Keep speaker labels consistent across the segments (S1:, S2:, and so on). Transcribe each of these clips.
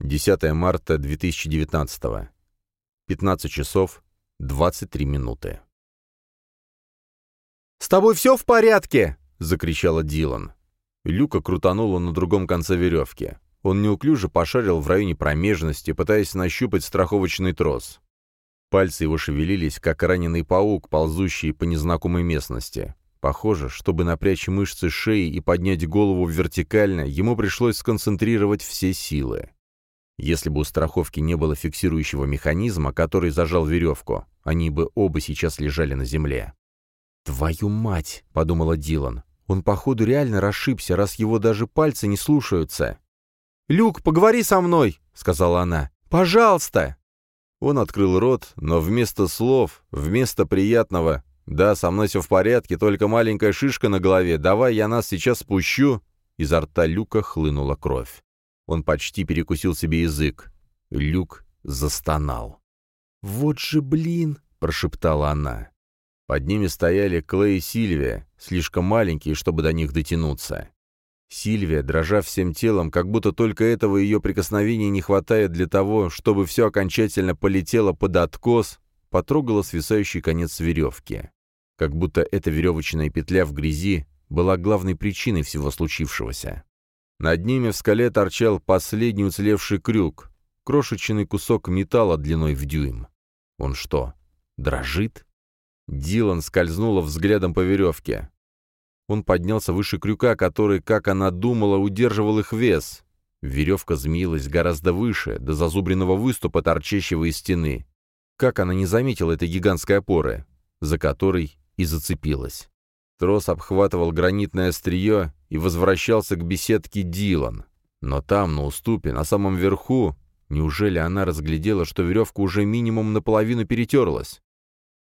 S1: 10 марта 2019. 15 часов 23 минуты.
S2: «С тобой все в порядке?»
S1: — закричала Дилан. Люка крутанула на другом конце веревки. Он неуклюже пошарил в районе промежности, пытаясь нащупать страховочный трос. Пальцы его шевелились, как раненый паук, ползущий по незнакомой местности. Похоже, чтобы напрячь мышцы шеи и поднять голову вертикально, ему пришлось сконцентрировать все силы. Если бы у страховки не было фиксирующего механизма, который зажал веревку, они бы оба сейчас лежали на земле. «Твою мать!» — подумала Дилан. «Он, походу, реально расшибся, раз его даже пальцы не слушаются».
S2: «Люк, поговори со мной!» — сказала она. «Пожалуйста!»
S1: Он открыл рот, но вместо слов, вместо приятного «Да, со мной все в порядке, только маленькая шишка на голове, давай я нас сейчас спущу», изо рта Люка хлынула кровь. Он почти перекусил себе язык. Люк застонал.
S2: «Вот же блин!» — прошептала она.
S1: Под ними стояли Клей и Сильвия, слишком маленькие, чтобы до них дотянуться. Сильвия, дрожа всем телом, как будто только этого ее прикосновения не хватает для того, чтобы все окончательно полетело под откос, потрогала свисающий конец веревки. Как будто эта веревочная петля в грязи была главной причиной всего случившегося. Над ними в скале торчал последний уцелевший крюк, крошечный кусок металла длиной в дюйм. Он что, дрожит? Дилан скользнула взглядом по веревке. Он поднялся выше крюка, который, как она думала, удерживал их вес. Веревка змеилась гораздо выше, до зазубренного выступа, торчащего из стены. Как она не заметила этой гигантской опоры, за которой и зацепилась. Трос обхватывал гранитное острие и возвращался к беседке Дилан. Но там, на уступе, на самом верху, неужели она разглядела, что веревка уже минимум наполовину перетерлась?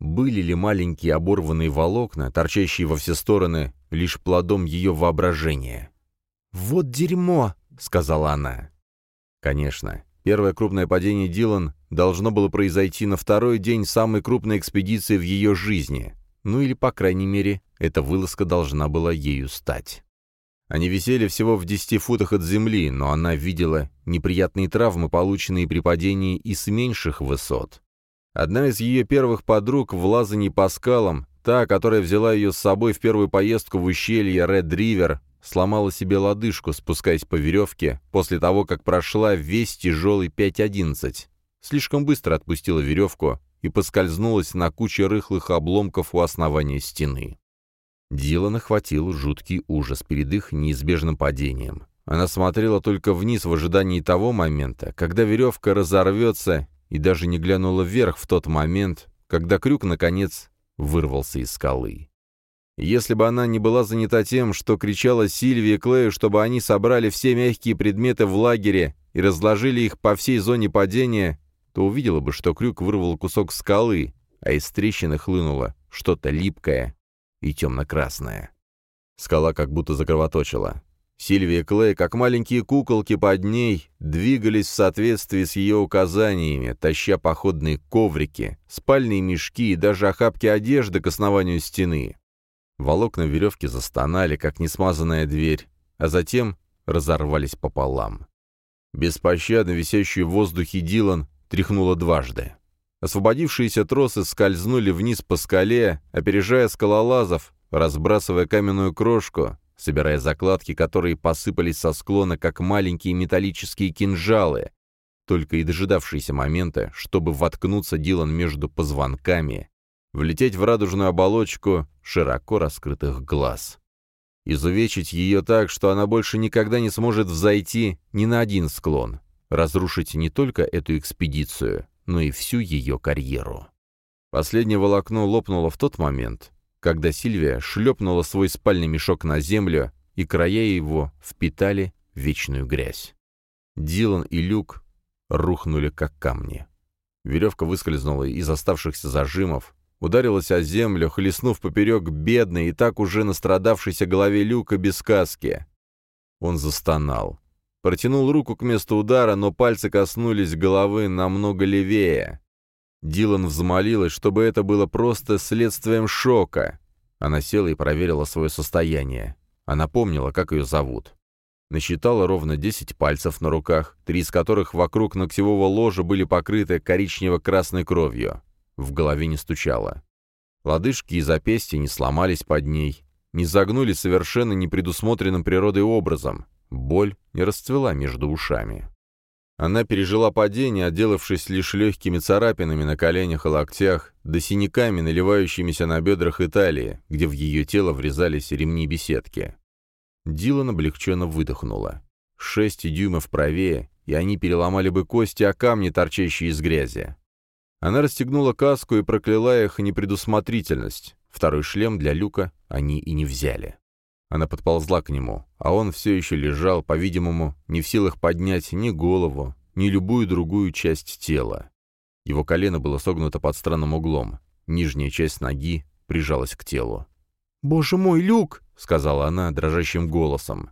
S1: Были ли маленькие оборванные волокна, торчащие во все стороны, лишь плодом ее воображения?
S2: «Вот дерьмо!» — сказала она.
S1: Конечно, первое крупное падение Дилан должно было произойти на второй день самой крупной экспедиции в ее жизни. Ну или, по крайней мере, эта вылазка должна была ею стать. Они висели всего в десяти футах от земли, но она видела неприятные травмы, полученные при падении и с меньших высот. Одна из ее первых подруг в лазании по скалам, та, которая взяла ее с собой в первую поездку в ущелье Ред-Ривер, сломала себе лодыжку, спускаясь по веревке, после того, как прошла весь тяжелый 5.11. Слишком быстро отпустила веревку и поскользнулась на куче рыхлых обломков у основания стены. Дилан охватил жуткий ужас перед их неизбежным падением. Она смотрела только вниз в ожидании того момента, когда веревка разорвется, и даже не глянула вверх в тот момент, когда крюк, наконец, вырвался из скалы. Если бы она не была занята тем, что кричала Сильвии и Клею, чтобы они собрали все мягкие предметы в лагере и разложили их по всей зоне падения, то увидела бы, что крюк вырвал кусок скалы, а из трещины хлынуло что-то липкое и темно-красное. Скала как будто закровоточила. Сильвия и Клей, как маленькие куколки под ней, двигались в соответствии с ее указаниями, таща походные коврики, спальные мешки и даже охапки одежды к основанию стены. Волокна веревки застонали, как несмазанная дверь, а затем разорвались пополам. Беспощадно висящий в воздухе Дилан тряхнуло дважды. Освободившиеся тросы скользнули вниз по скале, опережая скалолазов, разбрасывая каменную крошку, собирая закладки, которые посыпались со склона, как маленькие металлические кинжалы, только и дожидавшиеся момента, чтобы воткнуться Дилан между позвонками, влететь в радужную оболочку широко раскрытых глаз. Изувечить ее так, что она больше никогда не сможет взойти ни на один склон, разрушить не только эту экспедицию, но и всю ее карьеру. Последнее волокно лопнуло в тот момент, когда Сильвия шлепнула свой спальный мешок на землю, и края его впитали вечную грязь. Дилан и Люк рухнули как камни. Веревка выскользнула из оставшихся зажимов, ударилась о землю, хлестнув поперек бедной и так уже настрадавшейся голове Люка без каски. Он застонал. Протянул руку к месту удара, но пальцы коснулись головы намного левее. Дилан взмолилась, чтобы это было просто следствием шока. Она села и проверила свое состояние. Она помнила, как ее зовут. Насчитала ровно десять пальцев на руках, три из которых вокруг ногтевого ложа были покрыты коричнево-красной кровью. В голове не стучало. Лодыжки и запястья не сломались под ней, не загнули совершенно непредусмотренным природой образом. Боль не расцвела между ушами. Она пережила падение, отделавшись лишь легкими царапинами на коленях и локтях, да синяками, наливающимися на бедрах и талии, где в ее тело врезались ремни беседки. Дилан облегченно выдохнула. Шесть дюймов правее, и они переломали бы кости о камни, торчащие из грязи. Она расстегнула каску и прокляла их непредусмотрительность. Второй шлем для люка они и не взяли. Она подползла к нему, а он все еще лежал, по-видимому, не в силах поднять ни голову, ни любую другую часть тела. Его колено было согнуто под странным углом. Нижняя часть ноги прижалась к телу.
S2: «Боже мой, Люк!»
S1: — сказала она дрожащим голосом.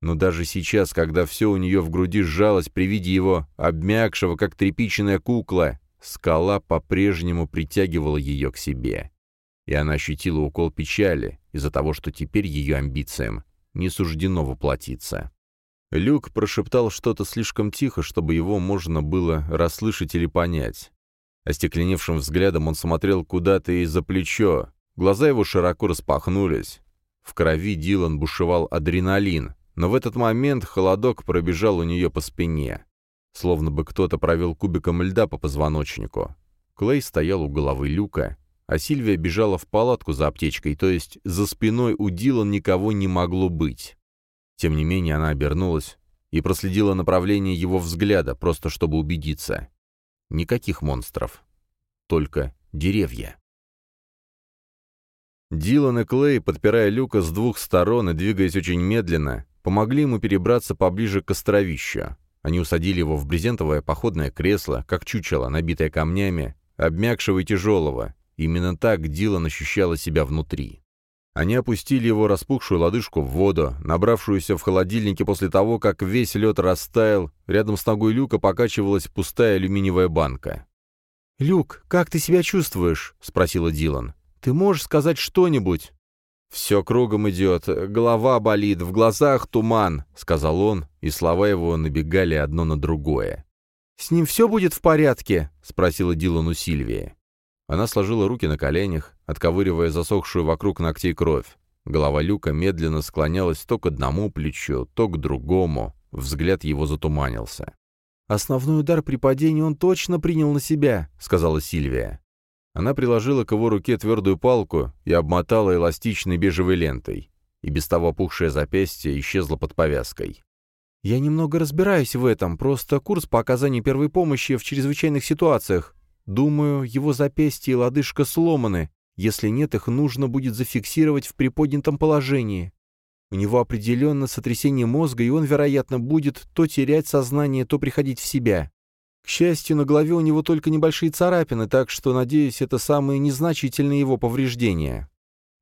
S1: Но даже сейчас, когда все у нее в груди сжалось при виде его, обмякшего, как тряпичная кукла, скала по-прежнему притягивала ее к себе и она ощутила укол печали из-за того, что теперь ее амбициям не суждено воплотиться. Люк прошептал что-то слишком тихо, чтобы его можно было расслышать или понять. Остекленевшим взглядом он смотрел куда-то из-за плечо, глаза его широко распахнулись. В крови Дилан бушевал адреналин, но в этот момент холодок пробежал у нее по спине. Словно бы кто-то провел кубиком льда по позвоночнику. Клей стоял у головы Люка а Сильвия бежала в палатку за аптечкой, то есть за спиной у Дилан никого не могло быть. Тем не менее она обернулась и проследила направление его взгляда, просто чтобы убедиться. Никаких монстров. Только деревья. Дилан и Клей, подпирая люка с двух сторон и двигаясь очень медленно, помогли ему перебраться поближе к островищу. Они усадили его в брезентовое походное кресло, как чучело, набитое камнями, обмякшего и тяжелого, Именно так Дилан ощущала себя внутри. Они опустили его распухшую лодыжку в воду, набравшуюся в холодильнике после того, как весь лед растаял, рядом с ногой Люка покачивалась пустая алюминиевая банка.
S2: «Люк, как ты себя чувствуешь?» — спросила Дилан. «Ты можешь сказать что-нибудь?»
S1: «Все кругом идет, голова болит, в глазах туман», — сказал он, и слова его набегали одно на другое.
S2: «С ним все будет в порядке?» — спросила Дилан у Сильвии.
S1: Она сложила руки на коленях, отковыривая засохшую вокруг ногтей кровь. Голова Люка медленно склонялась то к одному плечу, то к другому. Взгляд его затуманился.
S2: «Основной удар при падении он точно принял на себя», — сказала Сильвия.
S1: Она приложила к его руке твердую палку и обмотала эластичной бежевой лентой. И без того опухшее запястье исчезло под повязкой.
S2: «Я немного разбираюсь в этом, просто курс по оказанию первой помощи в чрезвычайных ситуациях. Думаю, его запястье и лодыжка сломаны. Если нет, их нужно будет зафиксировать в приподнятом положении. У него определенно сотрясение мозга, и он, вероятно, будет то терять сознание, то приходить в себя. К счастью, на голове у него только небольшие царапины, так что, надеюсь, это самые незначительные его повреждения.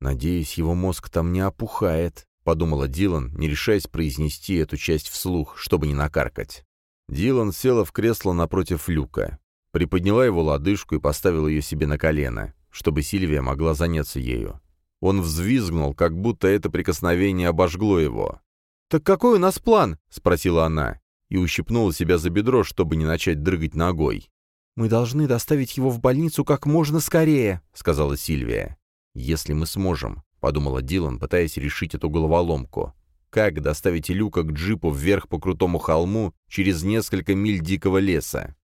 S1: «Надеюсь, его мозг там не опухает», — подумала Дилан, не решаясь произнести эту часть вслух, чтобы не накаркать. Дилан села в кресло напротив люка приподняла его лодыжку и поставила ее себе на колено, чтобы Сильвия могла заняться ею. Он взвизгнул, как будто это прикосновение обожгло его.
S2: «Так какой у нас план?» — спросила она,
S1: и ущипнула себя за бедро, чтобы не начать дрыгать ногой.
S2: «Мы должны доставить его в больницу как можно скорее», — сказала Сильвия.
S1: «Если мы сможем», — подумала Дилан, пытаясь решить эту головоломку. «Как доставить Люка к джипу вверх по крутому холму через несколько миль дикого леса?»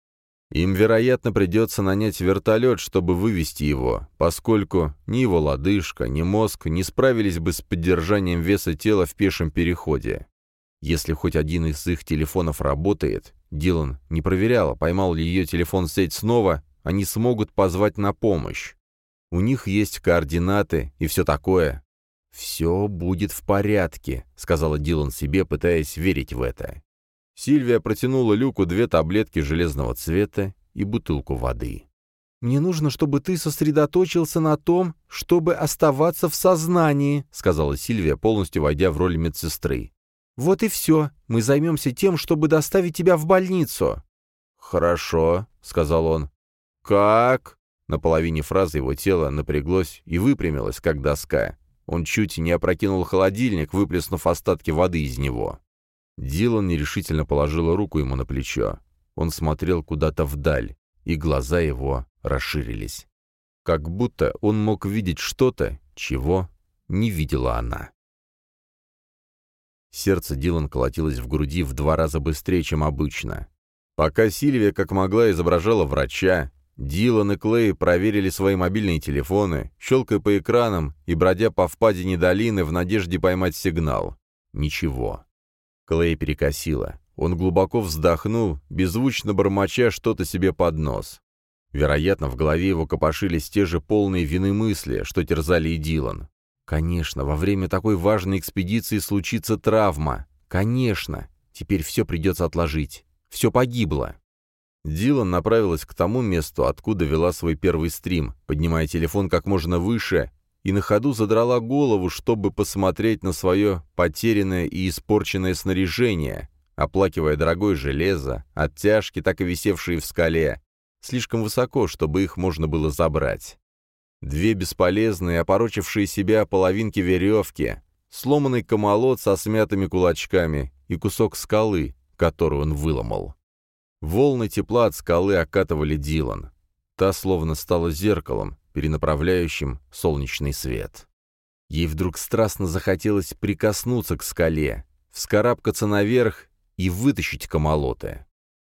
S1: Им, вероятно, придется нанять вертолет, чтобы вывести его, поскольку ни его лодыжка, ни мозг не справились бы с поддержанием веса тела в пешем переходе. Если хоть один из их телефонов работает, Дилан не проверяла, поймал ли ее телефон сеть снова, они смогут позвать на помощь. У них есть координаты и все такое. «Все будет в порядке», — сказала Дилан себе, пытаясь верить в это. Сильвия протянула Люку две таблетки железного цвета и бутылку воды.
S2: «Мне нужно, чтобы ты сосредоточился на том, чтобы оставаться в сознании», сказала Сильвия, полностью войдя в роль медсестры. «Вот и все. Мы займемся тем, чтобы доставить тебя в больницу».
S1: «Хорошо», — сказал он. «Как?» На половине фразы его тело напряглось и выпрямилось, как доска. Он чуть не опрокинул холодильник, выплеснув остатки воды из него. Дилан нерешительно положила руку ему на плечо. Он смотрел куда-то вдаль, и глаза его расширились. Как будто он мог видеть что-то, чего не видела она. Сердце Дилан колотилось в груди в два раза быстрее, чем обычно. Пока Сильвия как могла изображала врача, Дилан и Клей проверили свои мобильные телефоны, щелкая по экранам и бродя по впадине долины в надежде поймать сигнал. Ничего. Клей перекосила. Он глубоко вздохнул, беззвучно бормоча что-то себе под нос. Вероятно, в голове его копошились те же полные вины мысли, что терзали и Дилан. Конечно, во время такой важной экспедиции случится травма. Конечно. Теперь все придется отложить. Все погибло. Дилан направилась к тому месту, откуда вела свой первый стрим, поднимая телефон как можно выше, и на ходу задрала голову, чтобы посмотреть на свое потерянное и испорченное снаряжение, оплакивая дорогое железо, оттяжки, так и висевшие в скале, слишком высоко, чтобы их можно было забрать. Две бесполезные, опорочившие себя половинки веревки, сломанный комолот со смятыми кулачками и кусок скалы, которую он выломал. Волны тепла от скалы окатывали Дилан. Та словно стала зеркалом, перенаправляющим солнечный свет. Ей вдруг страстно захотелось прикоснуться к скале, вскарабкаться наверх и вытащить комолоты.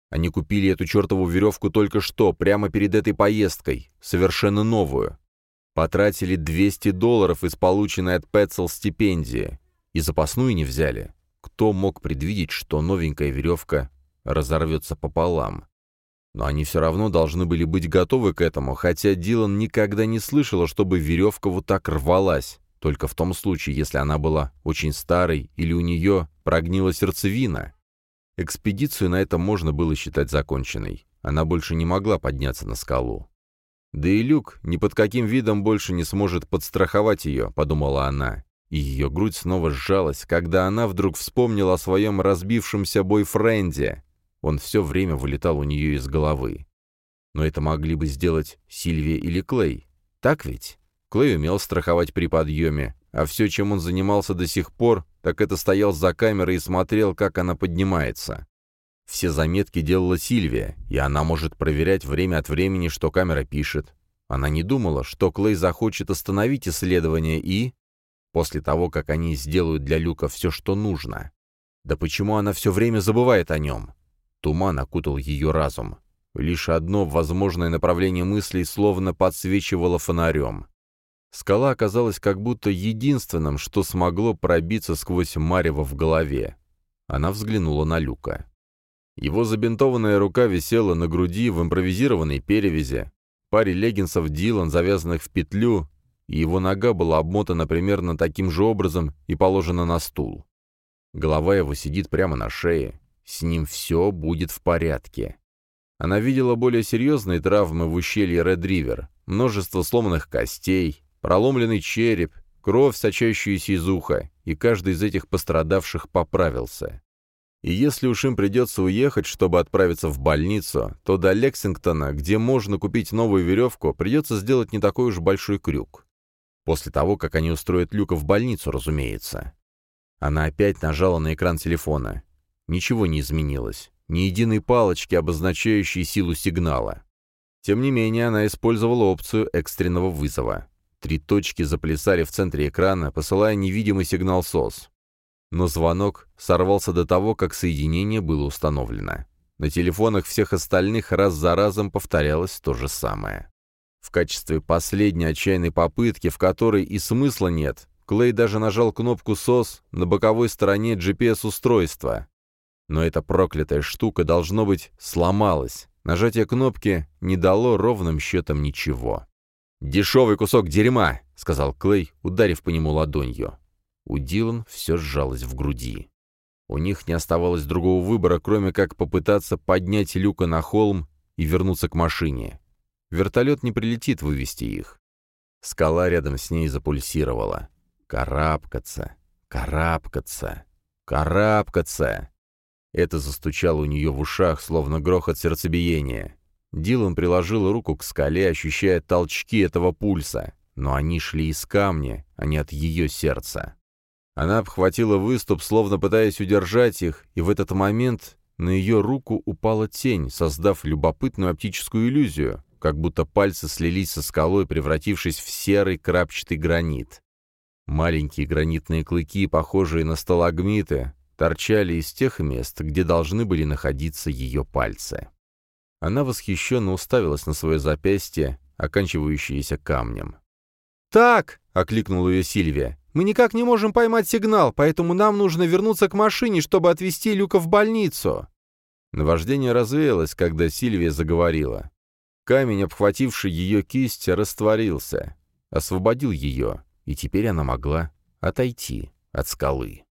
S1: Они купили эту чертову веревку только что, прямо перед этой поездкой, совершенно новую. Потратили 200 долларов из полученной от Пэтсел стипендии. И запасную не взяли. Кто мог предвидеть, что новенькая веревка разорвется пополам? Но они все равно должны были быть готовы к этому, хотя Дилан никогда не слышала, чтобы веревка вот так рвалась, только в том случае, если она была очень старой или у нее прогнила сердцевина. Экспедицию на этом можно было считать законченной. Она больше не могла подняться на скалу. «Да и Люк ни под каким видом больше не сможет подстраховать ее», — подумала она. И ее грудь снова сжалась, когда она вдруг вспомнила о своем разбившемся бойфренде. Он все время вылетал у нее из головы. Но это могли бы сделать Сильвия или Клей. Так ведь? Клей умел страховать при подъеме, а все, чем он занимался до сих пор, так это стоял за камерой и смотрел, как она поднимается. Все заметки делала Сильвия, и она может проверять время от времени, что камера пишет. Она не думала, что Клей захочет остановить исследование и... После того, как они сделают для Люка все, что нужно. Да почему она все время забывает о нем? Туман окутал ее разум. Лишь одно возможное направление мыслей словно подсвечивало фонарем. Скала оказалась как будто единственным, что смогло пробиться сквозь марево в голове. Она взглянула на Люка. Его забинтованная рука висела на груди в импровизированной перевязи, паре леггинсов Дилан, завязанных в петлю, и его нога была обмотана примерно таким же образом и положена на стул. Голова его сидит прямо на шее, с ним все будет в порядке. Она видела более серьезные травмы в ущелье Ред-Ривер, множество сломанных костей, проломленный череп, кровь, сочащаяся из уха, и каждый из этих пострадавших поправился. И если уж им придется уехать, чтобы отправиться в больницу, то до Лексингтона, где можно купить новую веревку, придется сделать не такой уж большой крюк. После того, как они устроят Люка в больницу, разумеется. Она опять нажала на экран телефона. Ничего не изменилось. Ни единой палочки, обозначающей силу сигнала. Тем не менее, она использовала опцию экстренного вызова. Три точки заплясали в центре экрана, посылая невидимый сигнал СОС. Но звонок сорвался до того, как соединение было установлено. На телефонах всех остальных раз за разом повторялось то же самое. В качестве последней отчаянной попытки, в которой и смысла нет, Клей даже нажал кнопку SOS на боковой стороне GPS-устройства. Но эта проклятая штука, должно быть, сломалась. Нажатие кнопки не дало ровным счетом ничего. «Дешевый кусок дерьма!» — сказал Клей, ударив по нему ладонью. У Дилан все сжалось в груди. У них не оставалось другого выбора, кроме как попытаться поднять люка на холм и вернуться к машине. Вертолет не прилетит вывести их. Скала рядом с ней запульсировала. Карабкаться, карабкаться, карабкаться. Это застучало у нее в ушах, словно грохот сердцебиения. Дилан приложил руку к скале, ощущая толчки этого пульса, но они шли из камня, а не от ее сердца. Она обхватила выступ, словно пытаясь удержать их, и в этот момент на ее руку упала тень, создав любопытную оптическую иллюзию, как будто пальцы слились со скалой, превратившись в серый крапчатый гранит. Маленькие гранитные клыки, похожие на сталагмиты, торчали из тех мест, где должны были находиться ее пальцы. Она восхищенно уставилась на свое запястье, оканчивающееся камнем.
S2: «Так!» — окликнула ее Сильвия. «Мы никак не можем поймать сигнал, поэтому нам нужно вернуться к машине, чтобы отвезти Люка в больницу».
S1: Наваждение развеялось, когда Сильвия заговорила. Камень, обхвативший ее кисть, растворился, освободил ее, и теперь она могла отойти от скалы.